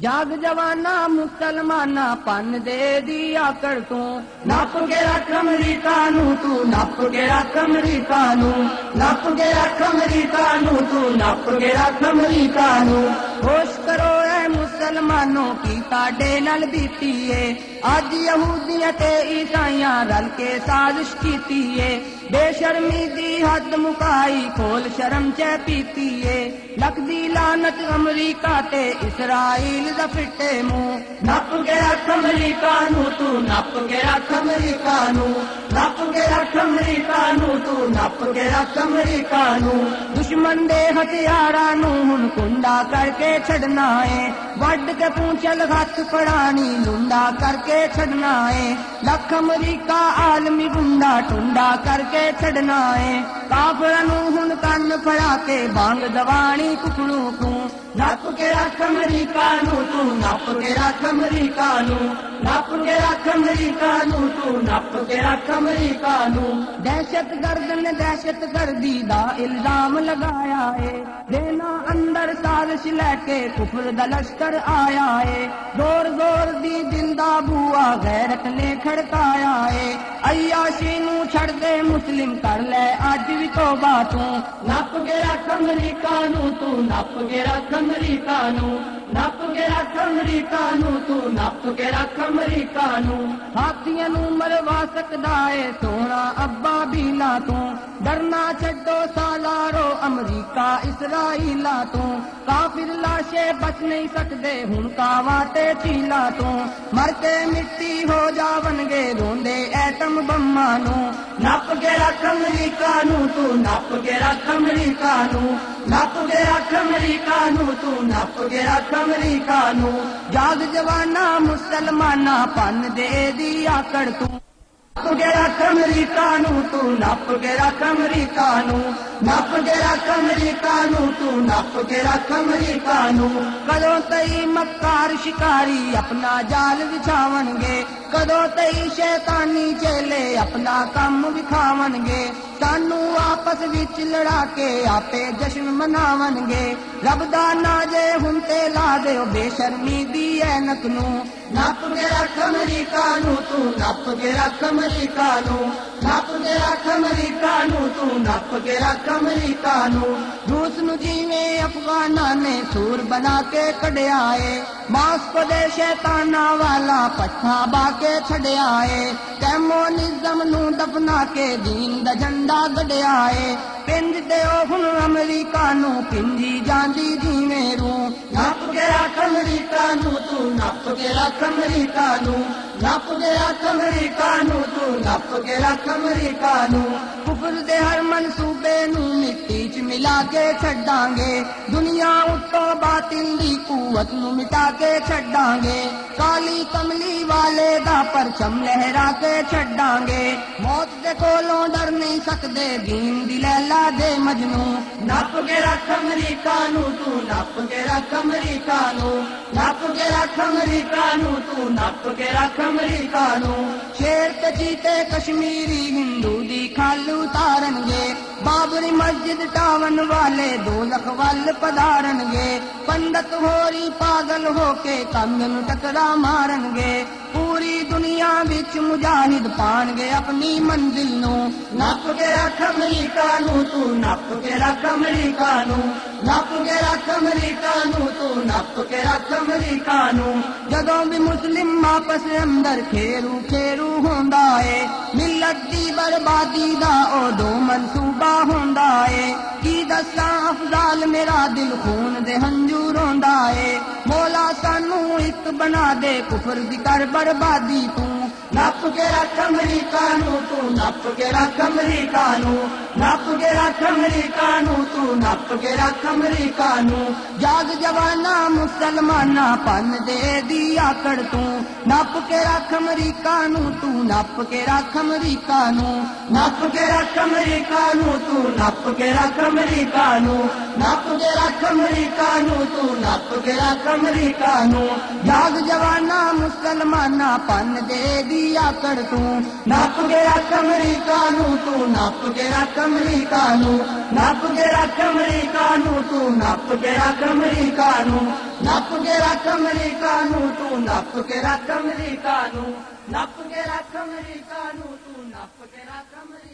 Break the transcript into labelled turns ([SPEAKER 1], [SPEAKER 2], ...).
[SPEAKER 1] ਜਾਗ ਜਵਾਨਾ ਮੁਸਲਮਾਨਾ ਪੰਨ ਦੇ ਦੀ ਆਕੜ ਤੂੰ। ਨੱਪ ਕੇ ਰੱਖ ਅਮਰੀਕਾ ਨੂੰ ਤੂੰ, ਨੱਪ ਕੇ ਰੱਖ ਅਮਰੀਕਾ ਨੂੰ। ਨੱਪ ਕੇ ਰੱਖ ਅਮਰੀਕਾ ਨੂੰ ਤੂੰ, ਨੱਪ ਕੇ ਰੱਖ ਅਮਰੀਕਾ ਨੂੰ। ਹੋਸ਼ ਕਰੋ ਐ ਮੁਸਲਮਾਨੋ ਕੀ ਤੁਹਾਡੇ ਨਾਲ ਬੀਤੀ ਏ ਅੱਜ ਯਹੂਦੀਆਂ ਤੇ ਈਸਾਈਆਂ ਰਲ ਕੇ ਸਾਜ਼ਿਸ਼ ਕੀਤੀ ਏ ਬੇਸ਼ਰਮੀ ਦੀ ਹੱਦ ਮੁਕਾਈ ਖੋਲ ਸ਼ਰਮ ਚੈ ਪੀਤੀ ਏ ਲਖਦੀ ਲਾਨਤ ਅਮਰੀਕਾ ਤੇ ਇਸਰਾਈਲ ਦਾ ਫਿੱਟੇ ਮੂੰਹ ਨੱਪ ਕੇ ਰੱਖ ਅਮਰੀਕਾ ਨੂੰ ਤੂੰ ਨੱਪ ਕੇ ਰੱਖ ਅਮਰੀਕਾ ਨੂੰ ਨੱਪ ਕੇ ਰੱਖ ਅਮਰੀਕਾ ਨੂੰ ਤੂੰ ਨੱਪ ਕੇ ਰੱਖ ਅਮਰੀਕਾ ਨੂੰ ਦੁਸ਼ਮਣ ਦੇ ਹਥਿਆਰਾਂ ਨੂੰ ਹੁਣ ਕੁੰਡਾ ਕਰਕੇ ਛੱਡਣਾ ਏ। ਵੱਢ ਕੇ ਪੂੰਛਲ ਹੱਥ ਫੜਾਣੀ, ਲੁੰਡਾ ਕਰਕੇ ਛੱਡਣਾ ਏ। ਲੱਖ ਅਮਰੀਕਾ ਆਲਮੀ ਗੁੰਡਾ ਟੁੰਡਾ ਕਰਕੇ ਛੱਡਣਾ ਏ। ਕਾਫਰਾਂ ਨੂੰ ਹੁਣ ਕੰਨ ਫੜਾ ਕੇ ਬੰਗ ਦਵਾਣੀ ਕੁਕੜੂ ਤੂੰ। ਨੱਪ ਕੇ ਰੱਖ ਅਮਰੀਕਾ ਨੂੰ ਤੂੰ, ਨੱਪ ਕੇ ਰੱਖ ਅਮਰੀਕਾ ਨੂੰ। ਨੱਪ ਕੇ ਰੱਖ ਅਮਰੀਕਾ ਨੂੰ ਤੂੰ ਨੱਪ ਕੇ ਰੱਖ ਅਮਰੀਕਾ ਨੂੰ ਦਹਿਸ਼ਤਗਰਦ ਨੇ ਦਹਿਸ਼ਤਗਰਦੀ ਦਾ ਇਲਜ਼ਾਮ ਲਗਾਇਆ ਏ ਦੇਨਾ ਅੰਦਰ ਸਾਜ਼ਿਸ਼ ਲੈ ਕੇ ਕੁਫਰ ਦਾ ਲਸ਼ਕਰ ਆਇਆ ਏ ਜ਼ੋਰ ਜ਼ੋਰ ਦੀ ਦਿਲ ਦਾ ਬੂਆ ਗੈਰਤ ਨੇ ਖੜਕਾਇਆ ਏ ਅਯਾਸ਼ੀ ਨੂੰ ਛੱਡ ਦੇ ਮੁਸਲਿਮ ਕਰ ਲੈ ਅੱਜ ਵੀ ਤੋਬਾ ਤੂੰ ਨੱਪ ਕੇ ਰੱਖ ਅਮਰੀਕਾ ਨੂੰ ਤੂੰ ਨੱਪ ਕੇ ਰੱਖ ਅਮਰੀਕਾ ਨੂੰ ਨੱਪ ਕੇ ਰੱਖ ਅਮਰੀਕਾ ਨੂੰ ਤੂੰ ਨੱਪ ਕੇ ਰੱਖ ਅਮਰੀਕਾ ਨੂੰ। ਹਾਥੀਆਂ ਨੂੰ ਮਰਵਾ ਸਕਦਾ ਏ ਸੋਹਣਾ ਅੱਬਾ ਬੀਲਾ ਤੂੰ। ਡਰਨਾ ਛੱਡੋ ਸਾਲਾਰੋ ਅਮਰੀਕਾ ਇਸਰਾਈਲਾ ਤੂੰ। ਕਾਫਿਰ ਲਾਸ਼ੇ ਬਚ ਨਹੀਂ ਸਕਦੇ, ਹੁਣ ਕਾਵਾ ਤੇ ਚੀਲਾ ਤੋਂ। ਮਰ ਕੇ ਮਿੱਟੀ ਹੋ ਜਾਵਣਗੇ ਰੋਂਦੇ ਐਟਮ ਬੰਮਾਂ ਨੂੰ। ਨੱਪ ਕੇ ਰੱਖ ਅਮਰੀਕਾ ਨੂੰ ਤੂੰ, ਨੱਪ ਕੇ ਰੱਖ ਅਮਰੀਕਾ ਨੂੰ। ਨੱਪ ਕੇ ਰੱਖ ਅਮਰੀਕਾ ਨੂੰ, ਤੂੰ ਨੱਪ ਕੇ ਅਮਰੀਕਾ ਨੂੰ। ਜਾਗ ਜਵਾਨਾ, ਮੁਸਲਮਾਨਾ, ਪੰਨ ਦੇ ਦੀ ਆਕੜ ਤੂੰ। ਨੱਪ ਕੇ ਰੱਖ ਅਮਰੀਕਾ ਨੂੰ, ਤੂੰ ਨੱਪ ਕੇ ਰੱਖ ਅਮਰੀਕਾ ਨੂੰ। ਨੱਪ ਕੇ ਅਮਰੀਕਾ ਨੂੰ, ਤੂੰ ਨੱਪ ਕੇ ਰੱਖ ਅਮਰੀਕਾ ਨੂੰ। ਕਦੋਂ ਤਈ ਮੱਕਾਰ ਸ਼ਿਕਾਰੀ ਆਪਣਾ ਜਾਲ ਵਿਛਾਵਣਗੇ। ਕਦੋਂ ਤਈ ਸ਼ੈਤਾਨੀ ਚੇਲੇ ਆਪਣਾ ਕੰਮ ਵਿਖਾਵਣਗੇ? ਸਾਨੂੰ ਆਪਸ ਵਿੱਚ ਲੜਾ ਕੇ ਆਪੇ ਜਸ਼ਨ ਮਨਾਵਣਗੇ। ਰੱਬ ਦਾ ਨਾਂ ਜੇ ਹੁਣ ਤੇ ਲਾ ਦਿਓ ਬੇਸ਼ਰਮੀ ਦੀ ਐਨਕ ਨੂੰ। ਨੱਪ ਕੇ ਰੱਖ ਅਮਰੀਕਾ ਨੂੰ ਤੂੰ, ਨੱਪ ਕੇ ਰੱਖ ਅਮਰੀਕਾ ਨੂੰ। ਨੱਪ ਕੇ ਰੱਖ ਅਮਰੀਕਾ ਨੂੰ ਤੂੰ, ਨੱਪ ਕੇ ਰੱਖ ਅਮਰੀਕਾ ਨੂੰ। ਰੂਸ ਨੂੰ ਜਿਵੇਂ ਅਫਗਾਨਾਂ ਨੇ ਸੂਰ ਬਣਾ ਕੇ ਕਢਿਆ ਏ। ਮਾਸਕੋ ਦੇ ਸ਼ੈਤਾਨਾਂ ਵਾਲਾ ਪੱਠਾ ਬਾ ਕੇ ਛੜਿਆ ਏ ਕੈਮੋਨਿਜ਼ਮ ਨੂੰ ਦਫਨਾ ਕੇ ਦੀਨ ਦਾ ਝੰਡਾ ਗੱਡਿਆ ਏ ਪਿੰਜ ਦਿਓ ਹੁਣ ਅਮਰੀਕਾ ਨੂੰ ਪਿੰਜੀ ਜਾਂਦੀ ਜਿਵੇਂ ਰੂ ਨੱਪ ਕੇ ਰੱਖ ਅਮਰੀਕਾ ਨੂੰ ਤੂੰ, ਨੱਪ ਕੇ ਰੱਖ ਅਮਰੀਕਾ ਨੂੰ। ਨੱਪ ਕੇ ਰੱਖ ਅਮਰੀਕਾ ਨੂੰ ਤੂੰ, ਨੱਪ ਕੇ ਰੱਖ ਅਮਰੀਕਾ ਨੂੰ। ਕੁਫਰ ਦੇ ਹਰ ਮਨਸੂਬੇ ਨੂੰ ਮਿੱਟੀ 'ਚ ਮਿਲਾ ਕੇ ਛੱਡਾਂਗੇ ਦੁਨੀਆ ਉੱਤੋਂ ਬਾਤਿਲ ਦੀ ਕੂਵਤ ਨੂੰ ਮਿਟਾ ਕੇ ਛੱਡਾਂਗੇ ਕਾਲੀ ਕਮਲੀ ਵਾਲੇ ਦਾ ਪਰਚਮ ਲਹਿਰਾ ਕੇ ਛੱਡਾਂਗੇ ਮੌਤ ਦੇ ਕੋਲੋਂ ਡਰ ਨਹੀਂ ਸਕਦੇ ਦੀਨ ਦੀ ਲੈਲਾ ਦੇ ਮਜਨੂ ਨੱਪ ਕੇ ਰੱਖ ਅਮਰੀਕਾ ਨੂੰ ਤੂੰ ਨੱਪ ਕੇ ਰੱਖ ਅਮਰੀਕਾ ਨੂੰ ਨੱਪ ਕੇ ਰੱਖ ਅਮਰੀਕਾ ਨੂੰ ਤੂੰ ਨੱਪ ਕੇ ਰੱਖ ਅਮਰੀਕਾ ਨੂੰ ਸ਼ੇਰ ਤੇ ਜੀਤੇ ਕਸ਼ਮੀਰੀ ਹਿੰਦੂ ਦੀ ਖਾਲ ਉਤਾਰਨਗੇ। ਬਾਬਰੀ ਮਸਜਿਦ ਟਾਵਨ ਵਾਲੇ ਦੋਲਖ ਵੱਲ ਪਧਾਰਨਗੇ। ਪੰਡਤ ਹੋਰੀ ਪਾਗਲ ਹੋ ਕੇ ਕੰਧ ਨੂੰ ਟਕਰਾ ਮਾਰਨਗੇ। ਪੂਰੀ ਦੁਨੀਆ ਵਿੱਚ ਮੁਜਾਹਿਦ ਪਾਣਗੇ ਆਪਣੀ ਮੰਜ਼ਿਲ ਨੂੰ। ਨੱਪ ਕੇ ਰੱਖ ਅਮਰੀਕਾ ਨੂੰ ਤੂੰ, ਨੱਪ ਕੇ ਰੱਖ ਅਮਰੀਕਾ ਨੂੰ। ਨੱਪ ਕੇ ਰੱਖ ਅਮਰੀਕਾ ਨੂੰ ਤੂੰ, ਨੱਪ ਕੇ ਰੱਖ ਅਮਰੀਕਾ ਨੂੰ। ਜਦੋਂ ਵੀ ਮੁਸਲਿਮ ਆਪਸ ਅੰਦਰ ਖੇਰੂ ਖੇਰੂ ਹੁੰਦਾ ਮਿਲਤ ਬਰਬਾਦੀ ਦਾ ਉਹ ਦੋ ਮਨਸੂਬਾ ਹੁੰਦਾ ਏ। ਕੀ ਦੱਸਾਂ, ਅਫਜ਼ਾਲ ਮੇਰਾ ਦਿਲ ਖੂਨ ਦੇ ਹੰਝੂ ਰੋਂਦਾ ਏ। ਮੌਲਾ ਸਾਨੂੰ ਇੱਕ ਬਣਾ ਦੇ, ਕੁਫਰ ਦੀ ਕਰ ਬਰਬਾਦੀ ਤੂੰ। ਨੱਪ ਕੇ ਰੱਖ ਅਮਰੀਕਾ ਨੂੰ, ਤੂੰ ਨੱਪ ਕੇ ਰੱਖ ਅਮਰੀਕਾ ਨੂੰ। ਨੱਪ ਕੇ ਰੱਖ ਅਮਰੀਕਾ ਨੂੰ, ਤੂੰ ਨੱਪ ਕੇ ਰੱਖ ਅਮਰੀਕਾ ਨੂੰ। ਜਾਗ ਜਵਾਨਾ, ਮੁਸਲਮਾਨਾ, ਪੰਨ ਦੇ ਦੀ ਆਕੜ ਤੂੰ। ਨੱਪ ਕੇ ਰੱਖ ਅਮਰੀਕਾ ਨੂੰ, ਤੂੰ ਨੱਪ ਕੇ ਰੱਖ ਅਮਰੀਕਾ ਨੂੰ। ਨੱਪ ਕੇ ਰੱਖ ਅਮਰੀਕਾ ਨੂੰ, ਤੂੰ ਨੱਪ ਕੇ ਰੱਖ ਅਮਰੀਕਾ ਨੂੰ। ਨੱਪ ਕੇ ਰੱਖ ਅਮਰੀਕਾ ਨੂੰ, ਤੂੰ ਨੱਪ ਕੇ ਰੱਖ ਅਮਰੀਕਾ ਨੂੰ। ਜਾਗ ਜਵਾਨਾ ਮੁਸਲਮਾਨਾ ਪੰਨ ਦੇ ਦੀ ਆਕੜ ਤੂੰ। ਨੱਪ ਕੇ ਰੱਖ ਅਮਰੀਕਾ ਨੂੰ ਤੂੰ, ਨੱਪ ਕੇ ਰੱਖ ਅਮਰੀਕਾ ਨੂੰ। ਨੱਪ ਕੇ ਰੱਖ ਅਮਰੀਕਾ ਨੂੰ ਤੂੰ, ਨੱਪ ਕੇ ਰੱਖ ਅਮਰੀਕਾ ਨੂੰ। ਨੱਪ ਕੇ ਰੱਖ ਅਮਰੀਕਾ ਨੂੰ ਤੂੰ, ਨੱਪ ਕੇ ਰੱਖ ਅਮਰੀਕਾ ਨੂੰ। ਨੱਪ ਕੇ ਰੱਖ ਅਮਰੀਕਾ ਨੂੰ ਤੂੰ, ਨੱਪ ਕੇ ਰੱਖ ਅਮਰੀਕਾ